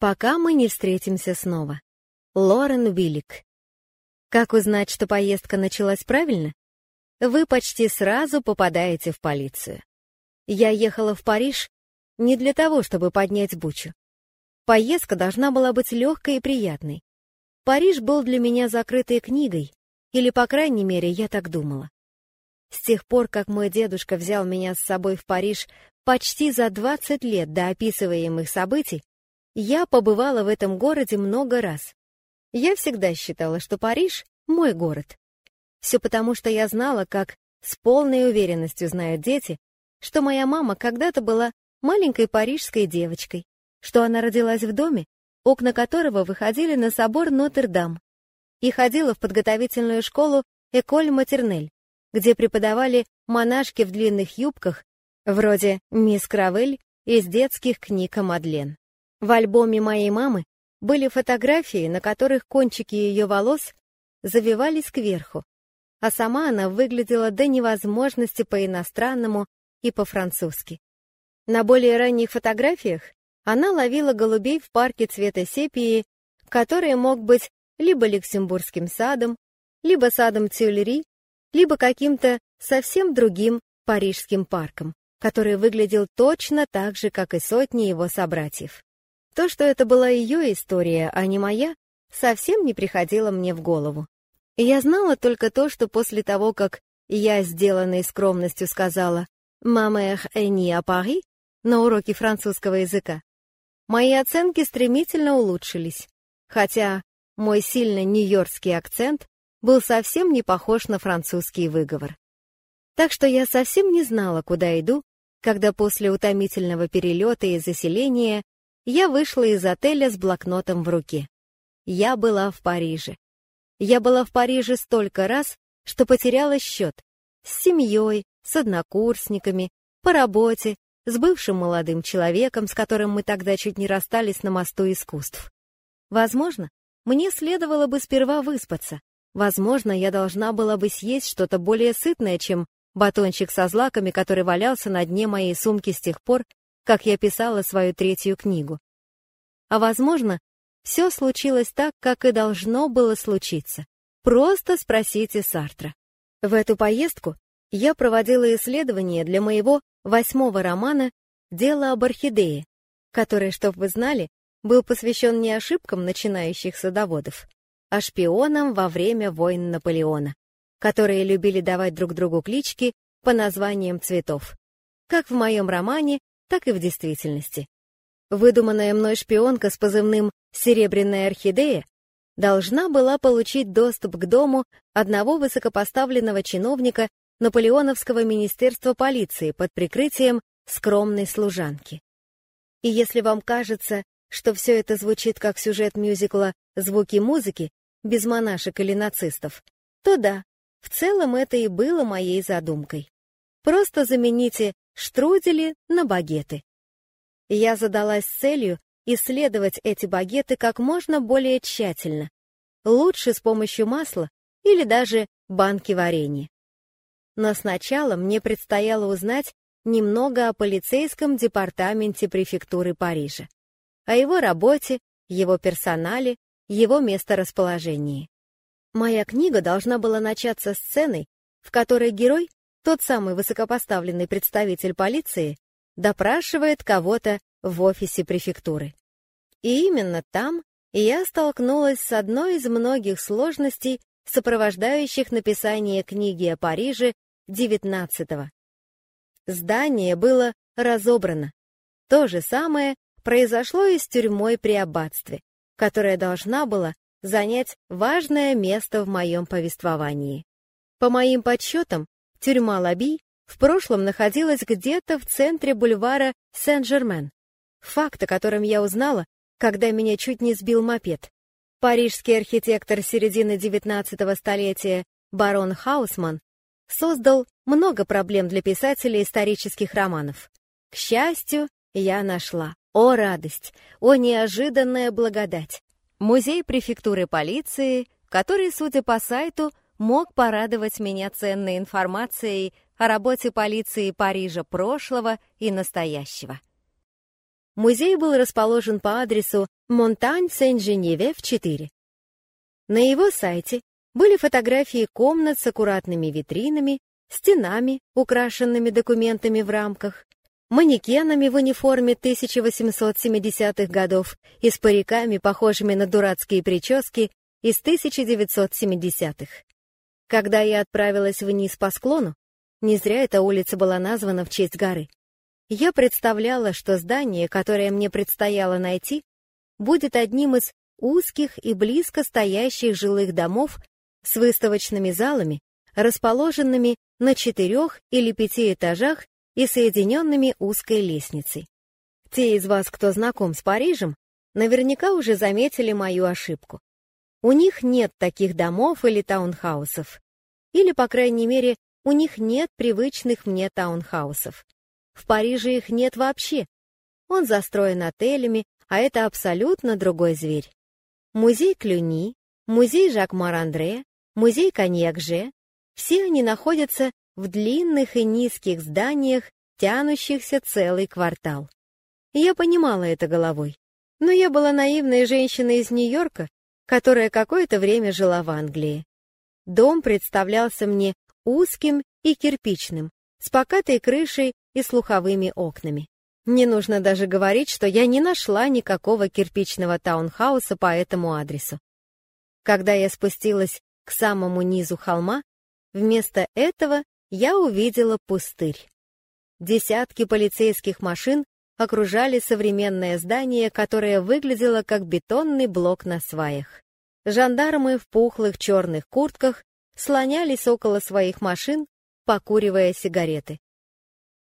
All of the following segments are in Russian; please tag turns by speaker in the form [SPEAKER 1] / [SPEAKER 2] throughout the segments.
[SPEAKER 1] Пока мы не встретимся снова. Лорен Виллик. Как узнать, что поездка началась правильно? Вы почти сразу попадаете в полицию. Я ехала в Париж не для того, чтобы поднять бучу. Поездка должна была быть легкой и приятной. Париж был для меня закрытой книгой, или, по крайней мере, я так думала. С тех пор, как мой дедушка взял меня с собой в Париж почти за 20 лет до описываемых событий, я побывала в этом городе много раз. Я всегда считала, что Париж — мой город. Все потому, что я знала, как с полной уверенностью знают дети, что моя мама когда-то была маленькой парижской девочкой, что она родилась в доме, окна которого выходили на собор Нотр-Дам, и ходила в подготовительную школу Эколь Матернель, где преподавали монашки в длинных юбках, вроде мисс Кравель из детских книг о Мадлен. В альбоме моей мамы были фотографии, на которых кончики ее волос завивались кверху, а сама она выглядела до невозможности по-иностранному и по-французски. На более ранних фотографиях она ловила голубей в парке цвета сепии, который мог быть либо Люксембургским садом, либо садом Тюльри, либо каким-то совсем другим парижским парком, который выглядел точно так же, как и сотни его собратьев. То, что это была ее история, а не моя, совсем не приходило мне в голову. Я знала только то, что после того, как я, сделанной скромностью, сказала «Мама эх эни а Пари» на уроке французского языка, мои оценки стремительно улучшились, хотя мой сильно нью-йоркский акцент был совсем не похож на французский выговор. Так что я совсем не знала, куда иду, когда после утомительного перелета и заселения я вышла из отеля с блокнотом в руке. Я была в Париже. Я была в Париже столько раз, что потеряла счет. С семьей, с однокурсниками, по работе, с бывшим молодым человеком, с которым мы тогда чуть не расстались на мосту искусств. Возможно, мне следовало бы сперва выспаться. Возможно, я должна была бы съесть что-то более сытное, чем батончик со злаками, который валялся на дне моей сумки с тех пор, как я писала свою третью книгу. А возможно, все случилось так, как и должно было случиться. Просто спросите Сартра. В эту поездку я проводила исследование для моего восьмого романа «Дело об орхидее», который, чтобы вы знали, был посвящен не ошибкам начинающих садоводов, а шпионам во время войн Наполеона, которые любили давать друг другу клички по названиям цветов, как в моем романе, так и в действительности. Выдуманная мной шпионка с позывным «Серебряная орхидея» должна была получить доступ к дому одного высокопоставленного чиновника Наполеоновского министерства полиции под прикрытием скромной служанки. И если вам кажется, что все это звучит как сюжет мюзикла «Звуки музыки» без монашек или нацистов, то да, в целом это и было моей задумкой. Просто замените штрудели на багеты. Я задалась целью исследовать эти багеты как можно более тщательно, лучше с помощью масла или даже банки варенья. Но сначала мне предстояло узнать немного о полицейском департаменте префектуры Парижа, о его работе, его персонале, его месторасположении. Моя книга должна была начаться сценой, в которой герой тот самый высокопоставленный представитель полиции допрашивает кого-то в офисе префектуры. И именно там я столкнулась с одной из многих сложностей, сопровождающих написание книги о Париже XIX. Здание было разобрано. То же самое произошло и с тюрьмой при аббатстве, которая должна была занять важное место в моем повествовании. По моим подсчетам, Тюрьма Лаби в прошлом находилась где-то в центре бульвара Сен-Жермен. Факт, о котором я узнала, когда меня чуть не сбил мопед. Парижский архитектор середины XIX столетия барон Хаусман создал много проблем для писателей исторических романов. К счастью, я нашла. О радость! О неожиданная благодать! Музей префектуры полиции, который, судя по сайту, мог порадовать меня ценной информацией о работе полиции Парижа прошлого и настоящего. Музей был расположен по адресу Монтань-Сен-Женеве в 4. На его сайте были фотографии комнат с аккуратными витринами, стенами, украшенными документами в рамках, манекенами в униформе 1870-х годов и с париками, похожими на дурацкие прически из 1970-х. Когда я отправилась вниз по склону, не зря эта улица была названа в честь горы, я представляла, что здание, которое мне предстояло найти, будет одним из узких и близко стоящих жилых домов с выставочными залами, расположенными на четырех или пяти этажах и соединенными узкой лестницей. Те из вас, кто знаком с Парижем, наверняка уже заметили мою ошибку. У них нет таких домов или таунхаусов. Или, по крайней мере, у них нет привычных мне таунхаусов. В Париже их нет вообще. Он застроен отелями, а это абсолютно другой зверь. Музей Клюни, музей Жак-Мар-Андре, музей Коньяк-Же — все они находятся в длинных и низких зданиях, тянущихся целый квартал. Я понимала это головой. Но я была наивной женщиной из Нью-Йорка, которая какое-то время жила в Англии. Дом представлялся мне узким и кирпичным, с покатой крышей и слуховыми окнами. Не нужно даже говорить, что я не нашла никакого кирпичного таунхауса по этому адресу. Когда я спустилась к самому низу холма, вместо этого я увидела пустырь. Десятки полицейских машин окружали современное здание, которое выглядело как бетонный блок на сваях. Жандармы в пухлых черных куртках слонялись около своих машин, покуривая сигареты.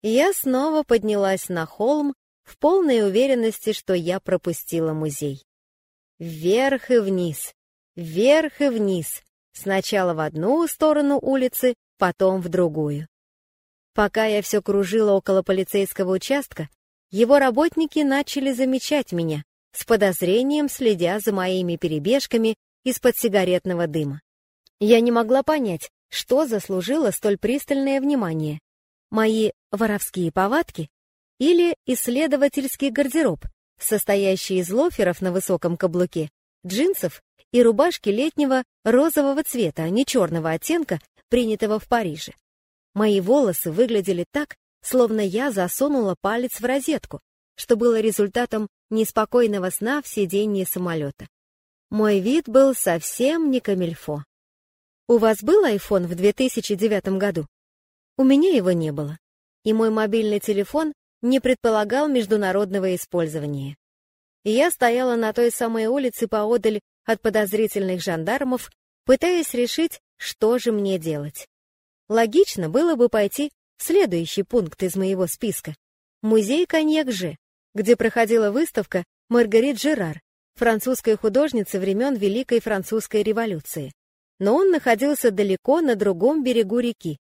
[SPEAKER 1] Я снова поднялась на холм в полной уверенности, что я пропустила музей. Вверх и вниз, вверх и вниз, сначала в одну сторону улицы, потом в другую. Пока я все кружила около полицейского участка, его работники начали замечать меня, с подозрением следя за моими перебежками из-под сигаретного дыма. Я не могла понять, что заслужило столь пристальное внимание, мои воровские повадки или исследовательский гардероб, состоящий из лоферов на высоком каблуке, джинсов и рубашки летнего розового цвета, а не черного оттенка, принятого в Париже. Мои волосы выглядели так, словно я засунула палец в розетку, что было результатом неспокойного сна в сиденье самолета. Мой вид был совсем не камильфо. У вас был iPhone в 2009 году? У меня его не было, и мой мобильный телефон не предполагал международного использования. Я стояла на той самой улице поодаль от подозрительных жандармов, пытаясь решить, что же мне делать. Логично было бы пойти следующий пункт из моего списка — музей Коньяк-Же, где проходила выставка Маргарит Жерар, французской художницы времен Великой Французской революции. Но он находился далеко на другом берегу реки,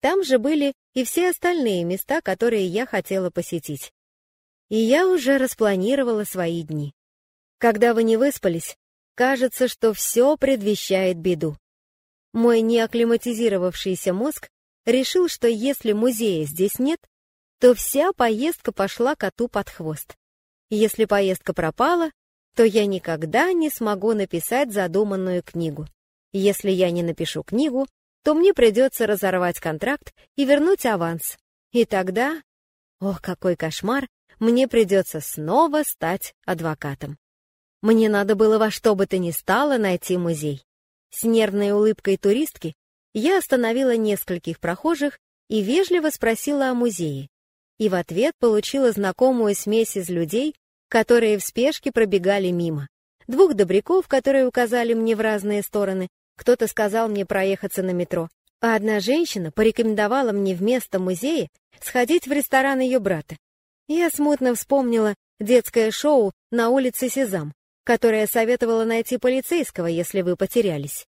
[SPEAKER 1] там же были и все остальные места, которые я хотела посетить. И я уже распланировала свои дни. Когда вы не выспались, кажется, что все предвещает беду. Мой неакклиматизировавшийся мозг решил, что если музея здесь нет, то вся поездка пошла коту под хвост. Если поездка пропала, то я никогда не смогу написать задуманную книгу. Если я не напишу книгу, то мне придется разорвать контракт и вернуть аванс. И тогда, ох, какой кошмар, мне придется снова стать адвокатом. Мне надо было во что бы то ни стало найти музей. С нервной улыбкой туристки я остановила нескольких прохожих и вежливо спросила о музее. И в ответ получила знакомую смесь из людей, которые в спешке пробегали мимо. Двух добряков, которые указали мне в разные стороны, кто-то сказал мне проехаться на метро, а одна женщина порекомендовала мне вместо музея сходить в ресторан ее брата. Я смутно вспомнила детское шоу на улице Сезам, которое советовало найти полицейского, если вы потерялись.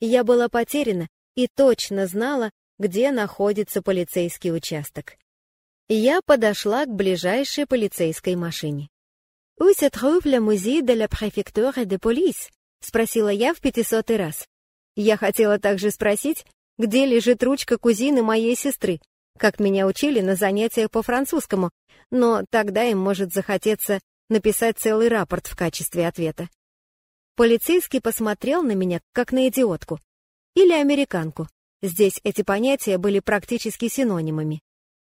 [SPEAKER 1] Я была потеряна и точно знала, где находится полицейский участок. Я подошла к ближайшей полицейской машине. «Où se trouve le musée de la préfecture de police?» — спросила я в пятисотый раз. Я хотела также спросить, где лежит ручка кузины моей сестры, как меня учили на занятиях по французскому, но тогда им может захотеться написать целый рапорт в качестве ответа. Полицейский посмотрел на меня, как на идиотку. Или американку. Здесь эти понятия были практически синонимами.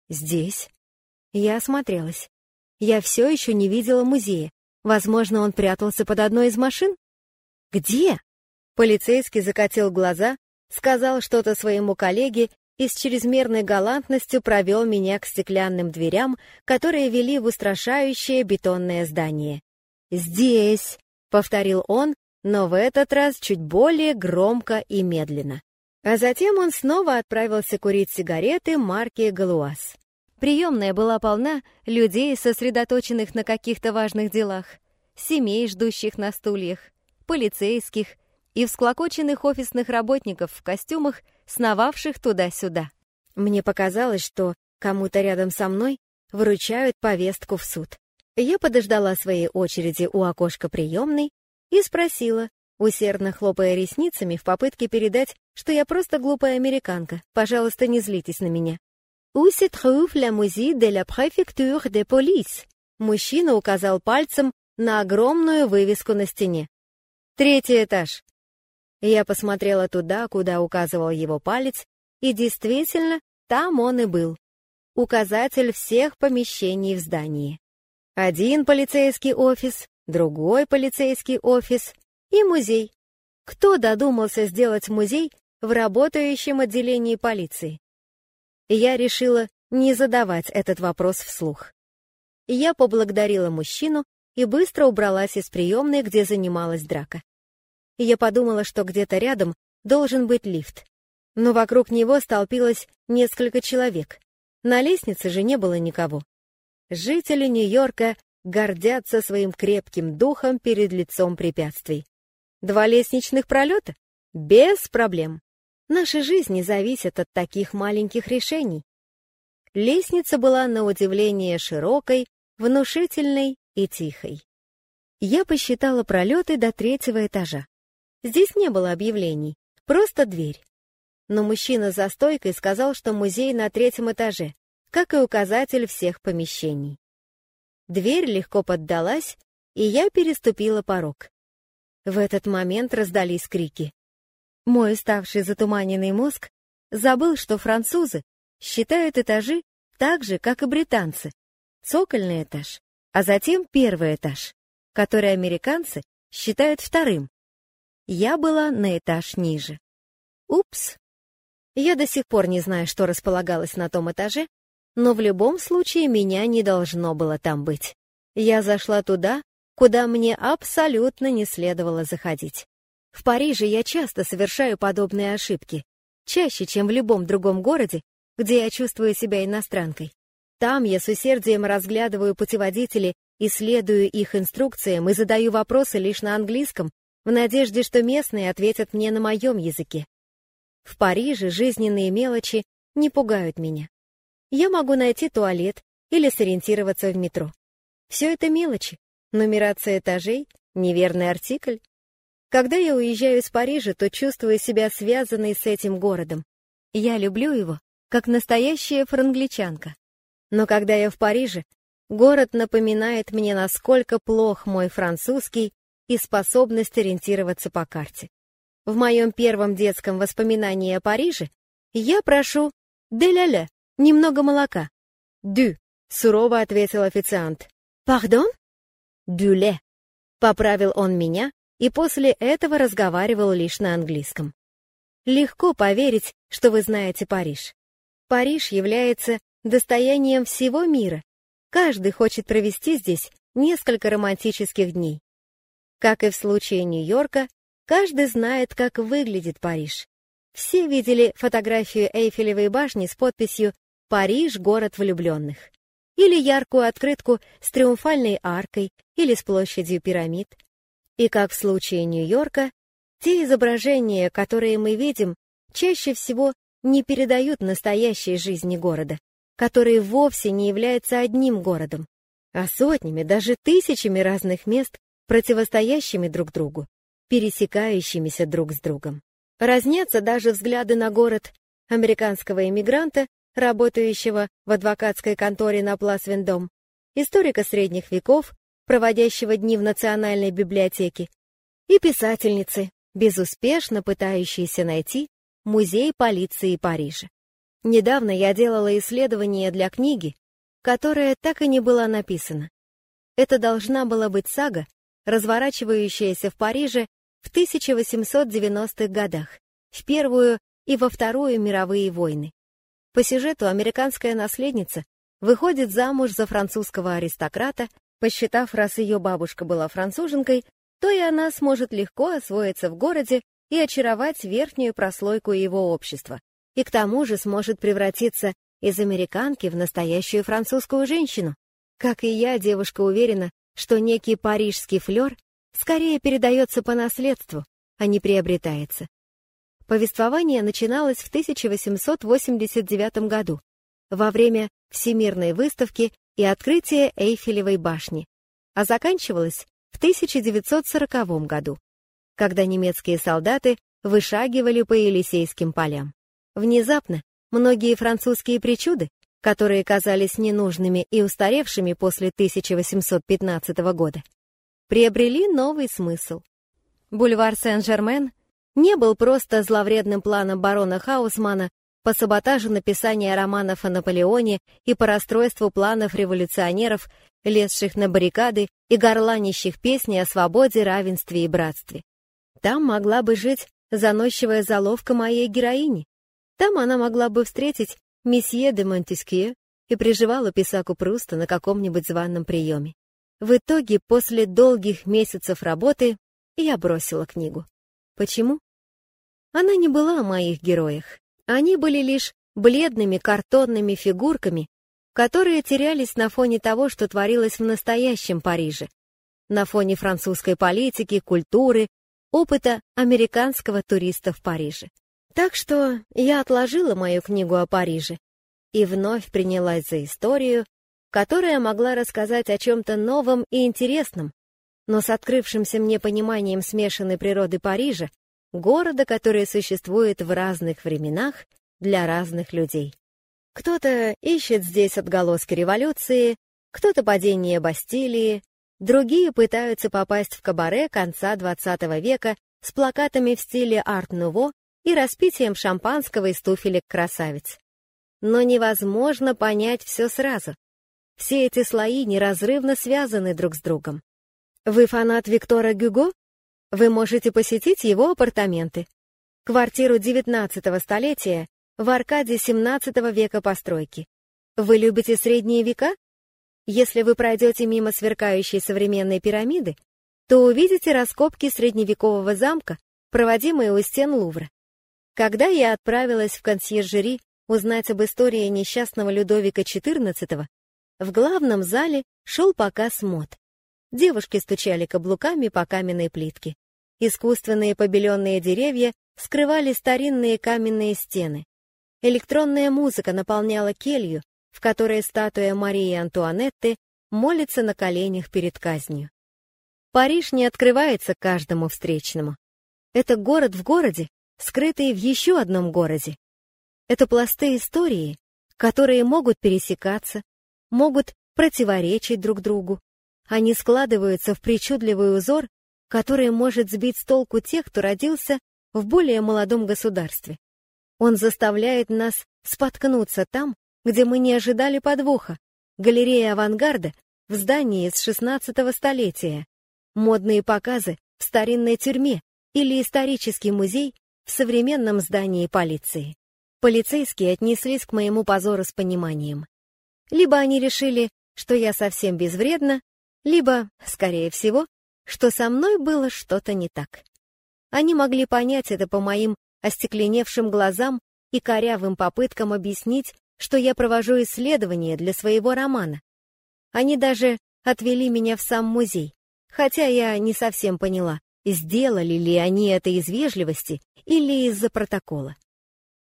[SPEAKER 1] Здесь. Я осмотрелась. Я все еще не видела музея. Возможно, он прятался под одной из машин? Где? Полицейский закатил глаза, сказал что-то своему коллеге и с чрезмерной галантностью провел меня к стеклянным дверям, которые вели в устрашающее бетонное здание. «Здесь!» — повторил он, но в этот раз чуть более громко и медленно. А затем он снова отправился курить сигареты марки «Галуаз». Приемная была полна людей, сосредоточенных на каких-то важных делах, семей, ждущих на стульях, полицейских и всклокоченных офисных работников в костюмах, сновавших туда-сюда. Мне показалось, что кому-то рядом со мной вручают повестку в суд. Я подождала своей очереди у окошка приемной и спросила, усердно хлопая ресницами в попытке передать, что я просто глупая американка. Пожалуйста, не злитесь на меня. «Où se trouve la musée de la préfecture de police?» Мужчина указал пальцем на огромную вывеску на стене. «Третий этаж». Я посмотрела туда, куда указывал его палец, и действительно, там он и был. Указатель всех помещений в здании. Один полицейский офис, другой полицейский офис и музей. Кто додумался сделать музей в работающем отделении полиции? Я решила не задавать этот вопрос вслух. Я поблагодарила мужчину и быстро убралась из приемной, где занималась драка. Я подумала, что где-то рядом должен быть лифт. Но вокруг него столпилось несколько человек. На лестнице же не было никого. Жители Нью-Йорка гордятся своим крепким духом перед лицом препятствий. Два лестничных пролета? Без проблем. Наши жизни зависят от таких маленьких решений. Лестница была на удивление широкой, внушительной и тихой. Я посчитала пролеты до третьего этажа. Здесь не было объявлений, просто дверь. Но мужчина за стойкой сказал, что музей на третьем этаже, как и указатель всех помещений. Дверь легко поддалась, и я переступила порог. В этот момент раздались крики. Мой уставший затуманенный мозг забыл, что французы считают этажи так же, как и британцы. Цокольный этаж, а затем первый этаж, который американцы считают вторым. Я была на этаж ниже. Упс. Я до сих пор не знаю, что располагалось на том этаже, но в любом случае меня не должно было там быть. Я зашла туда, куда мне абсолютно не следовало заходить. В Париже я часто совершаю подобные ошибки, чаще, чем в любом другом городе, где я чувствую себя иностранкой. Там я с усердием разглядываю путеводители, исследую их инструкциям и задаю вопросы лишь на английском, в надежде, что местные ответят мне на моем языке. В Париже жизненные мелочи не пугают меня. Я могу найти туалет или сориентироваться в метро. Все это мелочи. Нумерация этажей, неверный артикль. Когда я уезжаю из Парижа, то чувствую себя связанной с этим городом. Я люблю его, как настоящая франгличанка. Но когда я в Париже, город напоминает мне, насколько плох мой французский и способность ориентироваться по карте. В моем первом детском воспоминании о Париже я прошу «де-ля-ля», «Немного молока». «Дю», — сурово ответил официант. «Пардон?» «Дюле», — поправил он меня, и после этого разговаривал лишь на английском. Легко поверить, что вы знаете Париж. Париж является достоянием всего мира. Каждый хочет провести здесь несколько романтических дней. Как и в случае Нью-Йорка, каждый знает, как выглядит Париж. Все видели фотографию Эйфелевой башни с подписью Париж — город влюбленных. Или яркую открытку с триумфальной аркой или с площадью пирамид. И как в случае Нью-Йорка, те изображения, которые мы видим, чаще всего не передают настоящей жизни города, который вовсе не является одним городом, а сотнями, даже тысячами разных мест, противостоящими друг другу, пересекающимися друг с другом. Разнятся даже взгляды на город американского иммигранта работающего в адвокатской конторе на Плас-Вендом, историка средних веков, проводящего дни в Национальной библиотеке, и писательницы, безуспешно пытающиеся найти музей полиции Парижа. Недавно я делала исследование для книги, которая так и не была написана. Это должна была быть сага, разворачивающаяся в Париже в 1890-х годах, в Первую и во Вторую мировые войны. По сюжету американская наследница выходит замуж за французского аристократа, посчитав, раз ее бабушка была француженкой, то и она сможет легко освоиться в городе и очаровать верхнюю прослойку его общества, и к тому же сможет превратиться из американки в настоящую французскую женщину. Как и я, девушка уверена, что некий парижский флер скорее передается по наследству, а не приобретается. Повествование начиналось в 1889 году, во время Всемирной выставки и открытия Эйфелевой башни, а заканчивалось в 1940 году, когда немецкие солдаты вышагивали по Елисейским полям. Внезапно многие французские причуды, которые казались ненужными и устаревшими после 1815 года, приобрели новый смысл. Бульвар Сен-Жермен не был просто зловредным планом барона Хаусмана по саботажу написания романов о Наполеоне и по расстройству планов революционеров, лезших на баррикады и горланищих песни о свободе, равенстве и братстве. Там могла бы жить заносчивая заловка моей героини. Там она могла бы встретить месье де Монтескье и приживала писаку Пруста на каком-нибудь званном приеме. В итоге, после долгих месяцев работы, я бросила книгу. Почему? Она не была о моих героях. Они были лишь бледными картонными фигурками, которые терялись на фоне того, что творилось в настоящем Париже, на фоне французской политики, культуры, опыта американского туриста в Париже. Так что я отложила мою книгу о Париже и вновь принялась за историю, которая могла рассказать о чем-то новом и интересном, но с открывшимся мне пониманием смешанной природы Парижа, города, который существует в разных временах для разных людей. Кто-то ищет здесь отголоски революции, кто-то падение Бастилии, другие пытаются попасть в кабаре конца XX века с плакатами в стиле арт-нуво и распитием шампанского из туфелек красавиц. Но невозможно понять все сразу. Все эти слои неразрывно связаны друг с другом. Вы фанат Виктора Гюго? Вы можете посетить его апартаменты. Квартиру 19 столетия в аркаде 17 века постройки. Вы любите средние века? Если вы пройдете мимо сверкающей современной пирамиды, то увидите раскопки средневекового замка, проводимые у стен Лувра. Когда я отправилась в консьержери узнать об истории несчастного Людовика XIV, в главном зале шел показ мод. Девушки стучали каблуками по каменной плитке. Искусственные побеленные деревья скрывали старинные каменные стены. Электронная музыка наполняла келью, в которой статуя Марии Антуанетты молится на коленях перед казнью. Париж не открывается каждому встречному. Это город в городе, скрытый в еще одном городе. Это пласты истории, которые могут пересекаться, могут противоречить друг другу. Они складываются в причудливый узор, который может сбить с толку тех, кто родился в более молодом государстве. Он заставляет нас споткнуться там, где мы не ожидали подвоха. Галерея авангарда в здании с 16 столетия, модные показы в старинной тюрьме или исторический музей в современном здании полиции. Полицейские отнеслись к моему позору с пониманием. Либо они решили, что я совсем безвредна, либо, скорее всего, что со мной было что-то не так. Они могли понять это по моим остекленевшим глазам и корявым попыткам объяснить, что я провожу исследования для своего романа. Они даже отвели меня в сам музей, хотя я не совсем поняла, сделали ли они это из вежливости или из-за протокола.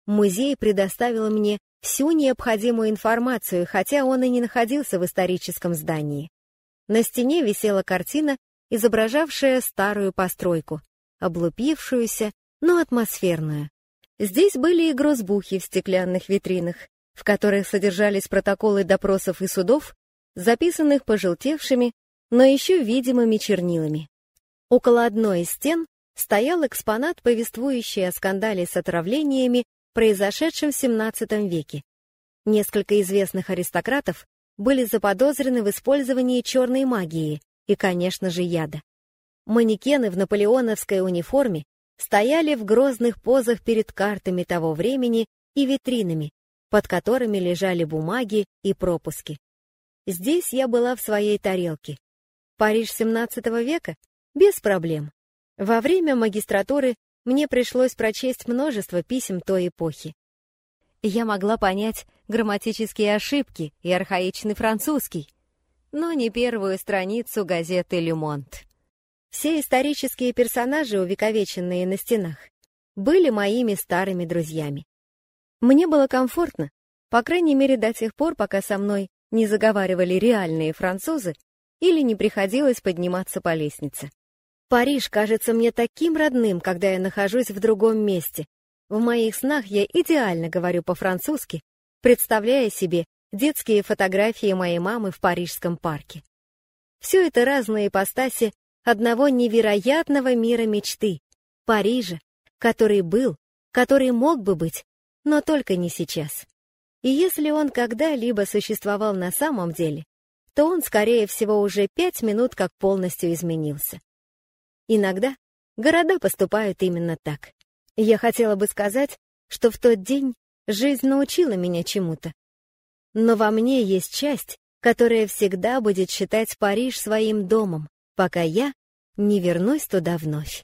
[SPEAKER 1] Музей предоставил мне всю необходимую информацию, хотя он и не находился в историческом здании. На стене висела картина, изображавшая старую постройку, облупившуюся, но атмосферную. Здесь были и грозбухи в стеклянных витринах, в которых содержались протоколы допросов и судов, записанных пожелтевшими, но еще видимыми чернилами. Около одной из стен стоял экспонат, повествующий о скандале с отравлениями, произошедшем в XVII веке. Несколько известных аристократов были заподозрены в использовании черной магии и, конечно же, яда. Манекены в наполеоновской униформе стояли в грозных позах перед картами того времени и витринами, под которыми лежали бумаги и пропуски. Здесь я была в своей тарелке. Париж XVII века? Без проблем. Во время магистратуры мне пришлось прочесть множество писем той эпохи. Я могла понять грамматические ошибки и архаичный французский, но не первую страницу газеты «Люмонт». Все исторические персонажи, увековеченные на стенах, были моими старыми друзьями. Мне было комфортно, по крайней мере до тех пор, пока со мной не заговаривали реальные французы или не приходилось подниматься по лестнице. Париж кажется мне таким родным, когда я нахожусь в другом месте. В моих снах я идеально говорю по-французски, представляя себе детские фотографии моей мамы в парижском парке. Все это разные ипостаси одного невероятного мира мечты, Парижа, который был, который мог бы быть, но только не сейчас. И если он когда-либо существовал на самом деле, то он, скорее всего, уже пять минут как полностью изменился. Иногда города поступают именно так. Я хотела бы сказать, что в тот день жизнь научила меня чему-то. Но во мне есть часть, которая всегда будет считать Париж своим домом, пока я не вернусь туда вновь.